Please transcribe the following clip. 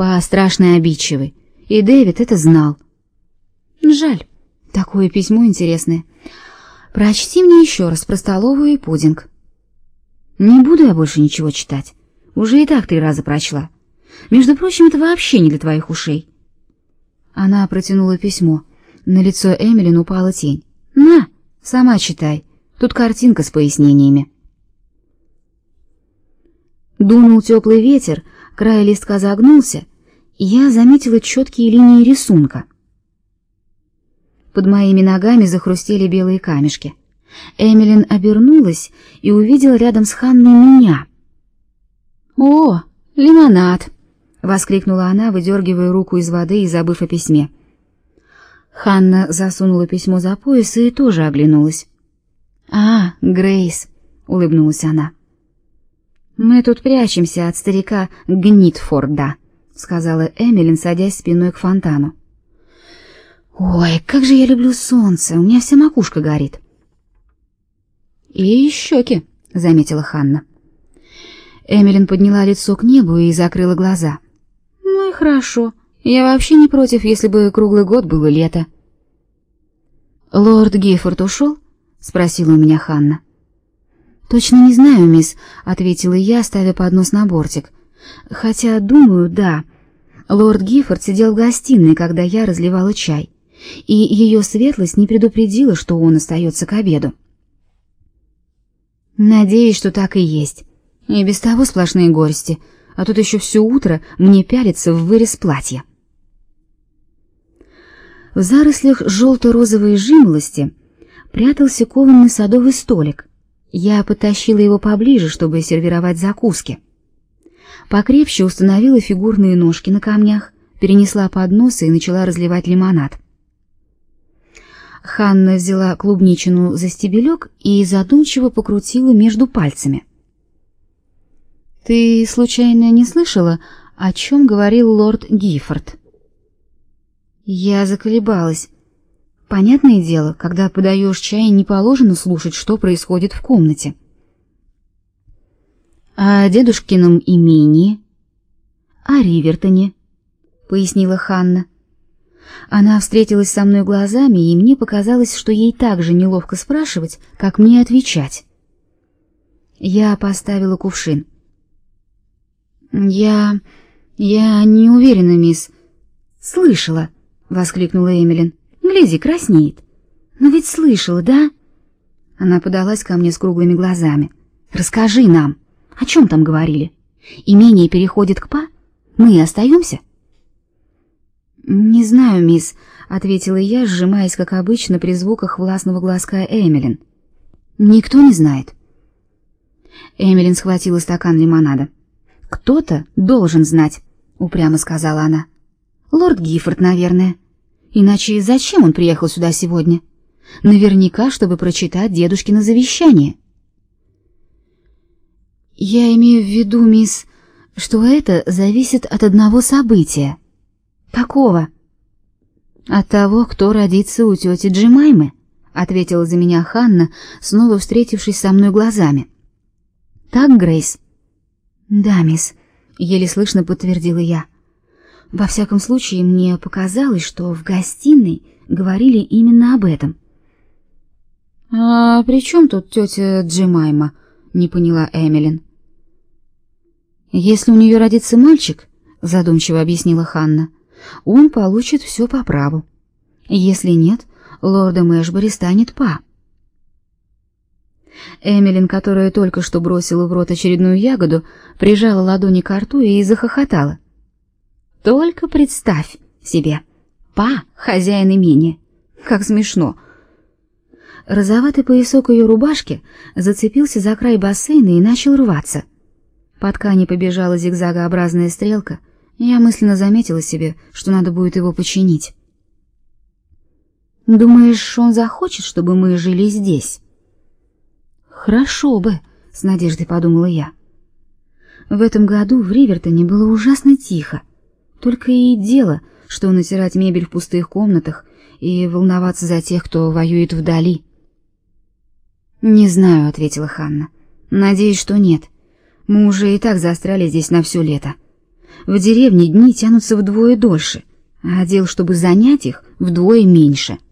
Па страшно обидчивый, и Дэвид это знал. Жаль, такое письмо интересное. Прочти мне еще раз про столовую и пудинг. Не буду я больше ничего читать. Уже и так три раза прочла. Между прочим, это вообще не для твоих ушей. Она протянула письмо. На лицо Эмилин упала тень. На, сама читай. Тут картинка с пояснениями. Дунул теплый ветер, край листка загнулся, я заметила четкие линии рисунка. Под моими ногами захрустели белые камешки. Эмилин обернулась и увидела рядом с Ханной меня. «О, лимонад!» — воскликнула она, выдергивая руку из воды и забыв о письме. Ханна засунула письмо за пояс и тоже оглянулась. «А, Грейс!» — улыбнулась она. «Мы тут прячемся от старика Гнитфорда», — сказала Эмилин, садясь спиной к фонтану. «Ой, как же я люблю солнце! У меня вся макушка горит!» «И щеки», — заметила Ханна. Эмилин подняла лицо к небу и закрыла глаза. «Ну и хорошо. Я вообще не против, если бы круглый год было лето». «Лорд Гиффорд ушел?» — спросила у меня Ханна. «Точно не знаю, мисс», — ответила я, ставя поднос на бортик. «Хотя, думаю, да. Лорд Гиффорд сидел в гостиной, когда я разливала чай, и ее светлость не предупредила, что он остается к обеду». Надеюсь, что так и есть. И без того сплошные горести, а тут еще все утро мне пялится в вырез платья. В зарослях желто-розовой жимолости прятался кованный садовый столик. Я потащила его поближе, чтобы сервировать закуски. Покрепче установила фигурные ножки на камнях, перенесла поднос и начала разливать лимонад. Ханна взяла клубничину за стебелек и задумчиво покрутила между пальцами. Ты случайно не слышала, о чем говорил лорд Гиффорд? Я заколебалась. Понятное дело, когда подаешь чай, не положено слушать, что происходит в комнате. О дедушкином имении, о Ривертоне, пояснила Ханна. Она встретилась со мной глазами, и мне показалось, что ей так же неловко спрашивать, как мне отвечать. Я поставила кувшин. Я я не уверена, мисс. Слышала, воскликнула Эмилин. Гляди, краснеет. Но ведь слышала, да? Она подалась ко мне с круглыми глазами. Расскажи нам, о чем там говорили? Имение переходит к па? Мы остаемся?» «Не знаю, мисс», — ответила я, сжимаясь, как обычно, при звуках властного глазка Эмилин. «Никто не знает». Эмилин схватила стакан лимонада. «Кто-то должен знать», — упрямо сказала она. «Лорд Гиффорд, наверное. Иначе зачем он приехал сюда сегодня? Наверняка, чтобы прочитать дедушкино завещание». «Я имею в виду, мисс, что это зависит от одного события», Какого? От того, кто родится у тети Джимаймы, ответила за меня Ханна, снова встретившись со мной глазами. Так, Грейс? Да, мисс, еле слышно подтвердила я. Во всяком случае, мне показалось, что в гостиной говорили именно об этом. А при чем тут тетя Джимайма? не поняла Эмилин. Если у нее родится мальчик, задумчиво объяснила Ханна он получит все по праву. Если нет, лордом Эшбери станет па. Эмилин, которая только что бросила в рот очередную ягоду, прижала ладони к рту и захохотала. Только представь себе, па хозяин имения. Как смешно. Розоватый поясок ее рубашки зацепился за край бассейна и начал рваться. По ткани побежала зигзагообразная стрелка — я мысленно заметила себе, что надо будет его починить. Думаешь, он захочет, чтобы мы жили здесь? Хорошо бы, с надеждой подумала я. В этом году в Ривертоне было ужасно тихо. Только и дело, что натирать мебель в пустых комнатах и волноваться за тех, кто воюет вдали. Не знаю, ответила Ханна. Надеюсь, что нет. Мы уже и так застряли здесь на все лето. В деревне дни тянутся вдвое дольше, а дел, чтобы занять их, вдвое меньше —